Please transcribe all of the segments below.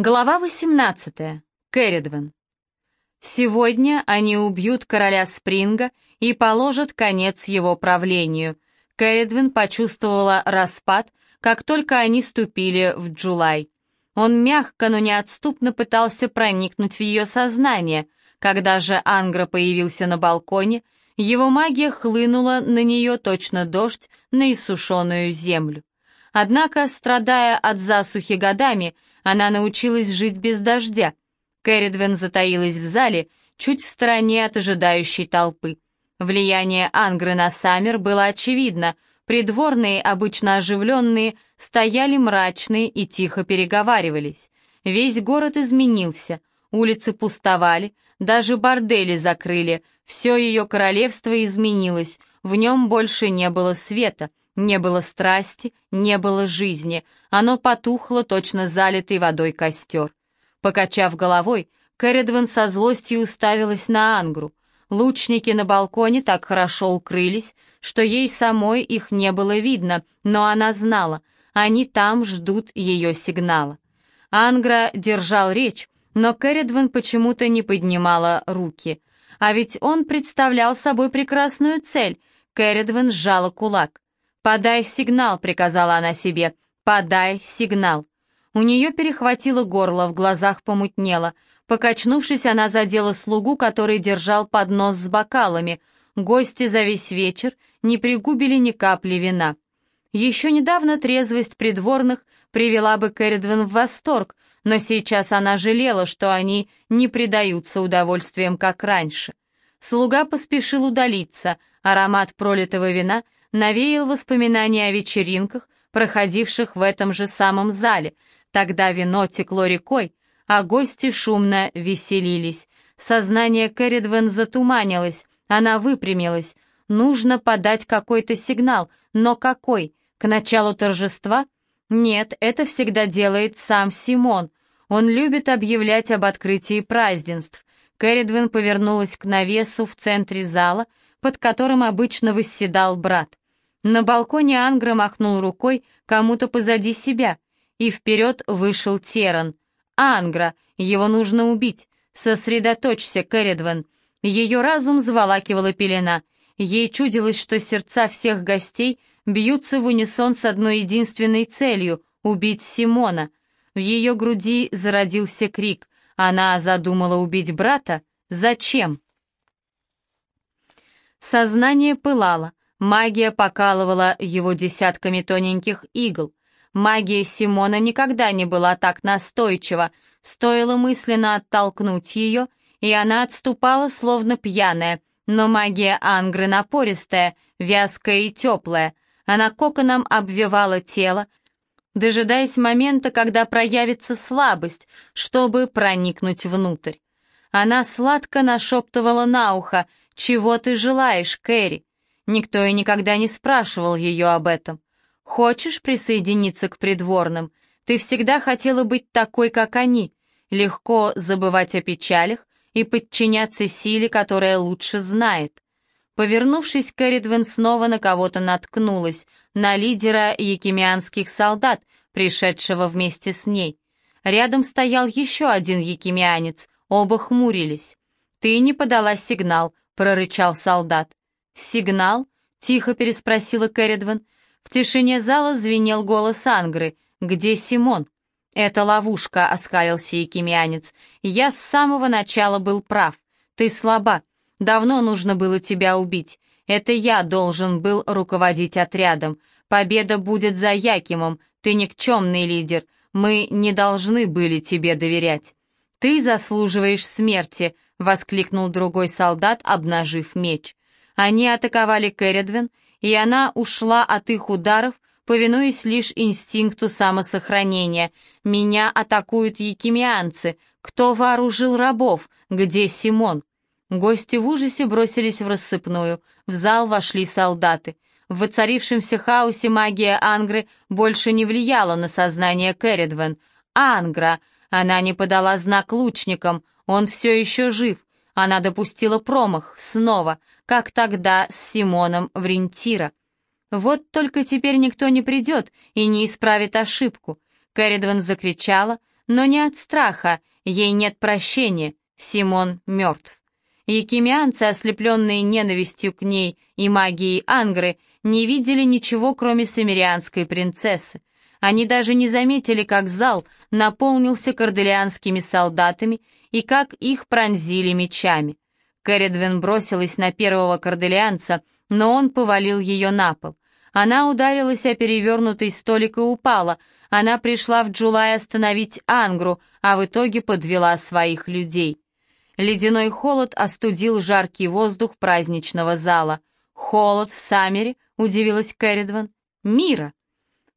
Глава 18. Кэрридвен. Сегодня они убьют короля Спринга и положат конец его правлению. Кэрридвен почувствовала распад, как только они ступили в Джулай. Он мягко, но неотступно пытался проникнуть в ее сознание. Когда же Ангра появился на балконе, его магия хлынула на нее точно дождь на иссушенную землю. Однако, страдая от засухи годами, она научилась жить без дождя. Кэрридвен затаилась в зале, чуть в стороне от ожидающей толпы. Влияние Ангры на Саммер было очевидно. Придворные, обычно оживленные, стояли мрачные и тихо переговаривались. Весь город изменился, улицы пустовали, даже бордели закрыли, все ее королевство изменилось, в нем больше не было света, не было страсти, не было жизни. Оно потухло, точно залитый водой костер. Покачав головой, Кэрридвен со злостью уставилась на Ангру. Лучники на балконе так хорошо укрылись, что ей самой их не было видно, но она знала, они там ждут ее сигнала. Ангра держал речь, но Кэрридвен почему-то не поднимала руки. А ведь он представлял собой прекрасную цель. Кэрридвен сжала кулак. «Подай сигнал», — приказала она себе. «Подай сигнал». У нее перехватило горло, в глазах помутнело. Покачнувшись, она задела слугу, который держал поднос с бокалами. Гости за весь вечер не пригубили ни капли вина. Еще недавно трезвость придворных привела бы Кэрридвен в восторг, но сейчас она жалела, что они не предаются удовольствием, как раньше. Слуга поспешил удалиться, аромат пролитого вина — навеял воспоминания о вечеринках, проходивших в этом же самом зале. Тогда вино текло рекой, а гости шумно веселились. Сознание Кэрридвен затуманилось, она выпрямилась. Нужно подать какой-то сигнал, но какой? К началу торжества? Нет, это всегда делает сам Симон. Он любит объявлять об открытии празднеств. Кэрридвен повернулась к навесу в центре зала, под которым обычно восседал брат. На балконе Ангра махнул рукой кому-то позади себя, и вперед вышел Теран. «Ангра, его нужно убить! Сосредоточься, Кэрридвен!» Ее разум заволакивала пелена. Ей чудилось, что сердца всех гостей бьются в унисон с одной единственной целью — убить Симона. В ее груди зародился крик. Она задумала убить брата? Зачем? Сознание пылало. Магия покалывала его десятками тоненьких игл. Магия Симона никогда не была так настойчива. Стоило мысленно оттолкнуть ее, и она отступала, словно пьяная. Но магия Ангры напористая, вязкая и теплая. Она коконом обвивала тело, дожидаясь момента, когда проявится слабость, чтобы проникнуть внутрь. Она сладко нашептывала на ухо «Чего ты желаешь, Кэрри?» Никто и никогда не спрашивал ее об этом. Хочешь присоединиться к придворным? Ты всегда хотела быть такой, как они. Легко забывать о печалях и подчиняться силе, которая лучше знает. Повернувшись, Кэрридвен снова на кого-то наткнулась, на лидера якимианских солдат, пришедшего вместе с ней. Рядом стоял еще один якимианец, оба хмурились. «Ты не подала сигнал», — прорычал солдат. «Сигнал?» — тихо переспросила Кэрридвен. В тишине зала звенел голос Ангры. «Где Симон?» «Это ловушка», — оскалился якимянец. «Я с самого начала был прав. Ты слаба. Давно нужно было тебя убить. Это я должен был руководить отрядом. Победа будет за Якимом. Ты никчемный лидер. Мы не должны были тебе доверять». «Ты заслуживаешь смерти», — воскликнул другой солдат, обнажив меч. Они атаковали Кэрридвен, и она ушла от их ударов, повинуясь лишь инстинкту самосохранения. «Меня атакуют якимианцы. Кто вооружил рабов? Где Симон?» Гости в ужасе бросились в рассыпную. В зал вошли солдаты. В воцарившемся хаосе магия Ангры больше не влияла на сознание Кэрридвен. «Ангра!» Она не подала знак лучникам. Он все еще жив. Она допустила промах. Снова как тогда с Симоном в Рентира. Вот только теперь никто не придет и не исправит ошибку. Кэрридван закричала, но не от страха, ей нет прощения, Симон мертв. Якимианцы, ослепленные ненавистью к ней и магией Ангры, не видели ничего, кроме самирианской принцессы. Они даже не заметили, как зал наполнился корделианскими солдатами и как их пронзили мечами. Кэрридвин бросилась на первого корделианца, но он повалил ее на пол. Она ударилась о перевернутый столик и упала. Она пришла в Джулай остановить Ангру, а в итоге подвела своих людей. Ледяной холод остудил жаркий воздух праздничного зала. «Холод в Саммере?» — удивилась Кэрридван. «Мира!»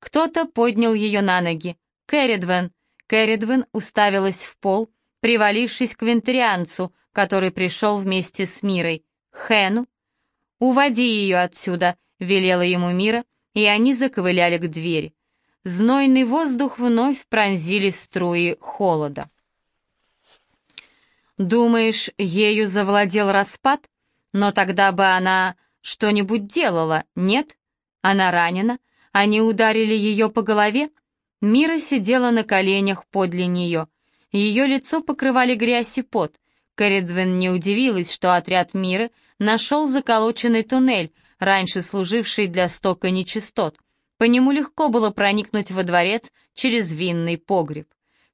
Кто-то поднял ее на ноги. «Кэрридван!» Кэрридван уставилась в пол, привалившись к вентарианцу, который пришел вместе с Мирой. «Хэну?» «Уводи ее отсюда!» — велела ему Мира, и они заковыляли к двери. Знойный воздух вновь пронзили струи холода. Думаешь, ею завладел распад? Но тогда бы она что-нибудь делала, нет? Она ранена? Они ударили ее по голове? Мира сидела на коленях подле нее. Ее лицо покрывали грязь и пот. Коридвин не удивилась, что отряд Миры нашел заколоченный туннель, раньше служивший для стока нечистот. По нему легко было проникнуть во дворец через винный погреб.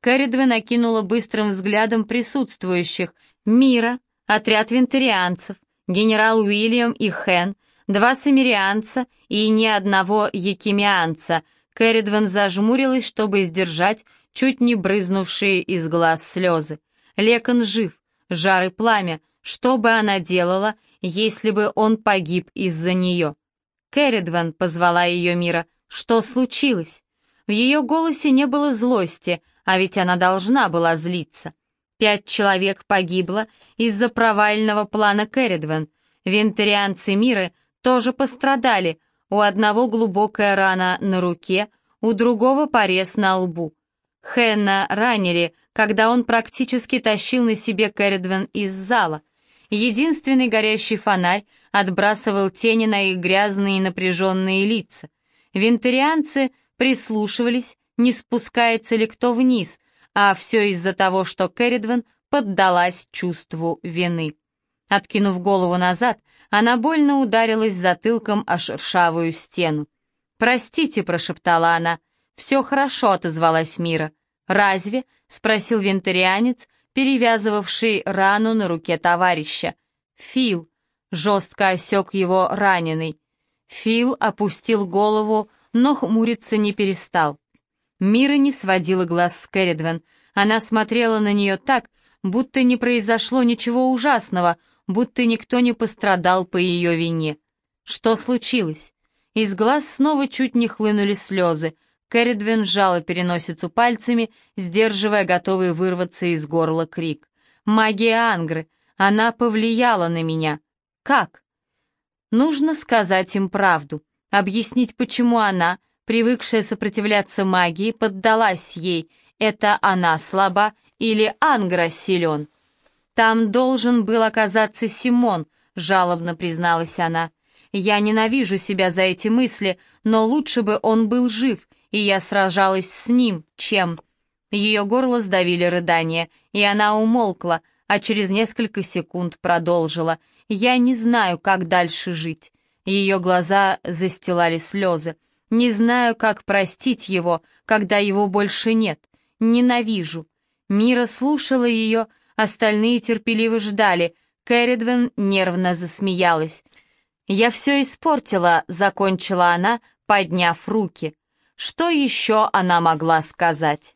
Кэрридве накинула быстрым взглядом присутствующих. Мира, отряд вентарианцев, генерал Уильям и Хэн, два самирианца и ни одного якимианца. Кэрридвен зажмурилась, чтобы сдержать чуть не брызнувшие из глаз слезы. Лекон жив, жар и пламя. Что бы она делала, если бы он погиб из-за нее? «Кэрридвен», — позвала ее Мира, — «что случилось?» В ее голосе не было злости, а ведь она должна была злиться. Пять человек погибло из-за провального плана Керридвен. Вентарианцы мира тоже пострадали. У одного глубокая рана на руке, у другого порез на лбу. Хенна ранили, когда он практически тащил на себе Керридвен из зала. Единственный горящий фонарь отбрасывал тени на их грязные и напряженные лица. Вентарианцы прислушивались, не спускается ли кто вниз, а все из-за того, что Керридвен поддалась чувству вины. Откинув голову назад, она больно ударилась затылком о шершавую стену. «Простите», — прошептала она. «Все хорошо», — отозвалась Мира. «Разве?» — спросил вентарианец, перевязывавший рану на руке товарища. «Фил», — жестко осек его раненый. Фил опустил голову, но хмуриться не перестал. Мира не сводила глаз с Керридвен. Она смотрела на нее так, будто не произошло ничего ужасного, будто никто не пострадал по ее вине. Что случилось? Из глаз снова чуть не хлынули слезы. Керридвен сжала переносицу пальцами, сдерживая готовый вырваться из горла крик. «Магия Ангры! Она повлияла на меня! Как?» Нужно сказать им правду, объяснить, почему она, привыкшая сопротивляться магии, поддалась ей. Это она слаба или Ангра силен? Там должен был оказаться Симон, жалобно призналась она. Я ненавижу себя за эти мысли, но лучше бы он был жив, и я сражалась с ним, чем... Ее горло сдавили рыдания, и она умолкла, а через несколько секунд продолжила. «Я не знаю, как дальше жить». Ее глаза застилали слезы. Не знаю, как простить его, когда его больше нет. Ненавижу. Мира слушала ее, остальные терпеливо ждали. Кэрридвен нервно засмеялась. «Я все испортила», — закончила она, подняв руки. Что еще она могла сказать?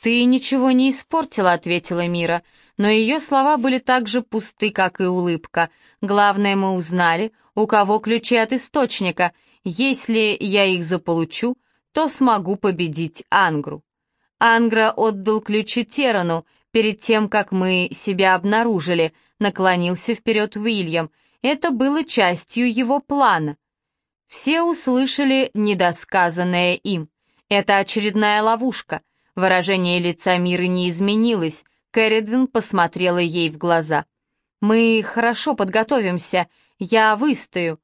«Ты ничего не испортила», — ответила Мира, но ее слова были так же пусты, как и улыбка. «Главное, мы узнали, у кого ключи от источника, если я их заполучу, то смогу победить Ангру. Ангра отдал ключи Терану перед тем, как мы себя обнаружили, наклонился вперед Уильям. Это было частью его плана. Все услышали недосказанное им. Это очередная ловушка. Выражение лица Миры не изменилось. Кэрридвин посмотрела ей в глаза. «Мы хорошо подготовимся. Я выстою.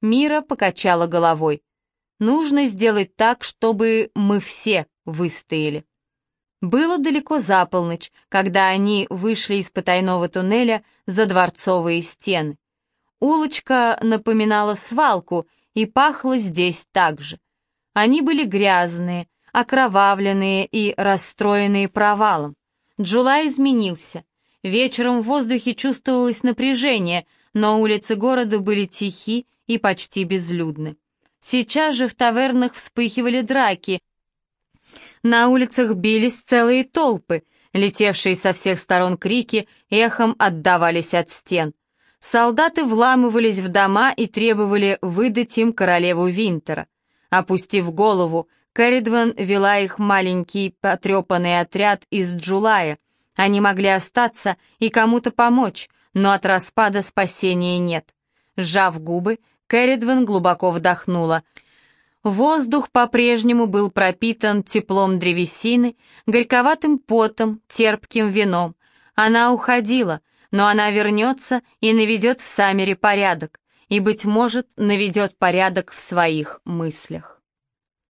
Мира покачала головой. Нужно сделать так, чтобы мы все выстояли. Было далеко за полночь, когда они вышли из потайного туннеля за дворцовые стены. Улочка напоминала свалку и пахла здесь так же. Они были грязные, окровавленные и расстроенные провалом. Джулай изменился. Вечером в воздухе чувствовалось напряжение, но улицы города были тихи и почти безлюдны. Сейчас же в тавернах вспыхивали драки, на улицах бились целые толпы, летевшие со всех сторон крики эхом отдавались от стен. Солдаты вламывались в дома и требовали выдать им королеву Винтера. Опустив голову, Кэрридван вела их маленький потрепанный отряд из Джулая. Они могли остаться и кому-то помочь, но от распада спасения нет. Сжав губы, Кэрридван глубоко вдохнула — Воздух по-прежнему был пропитан теплом древесины, горьковатым потом, терпким вином. Она уходила, но она вернется и наведет в Саммере порядок, и, быть может, наведет порядок в своих мыслях.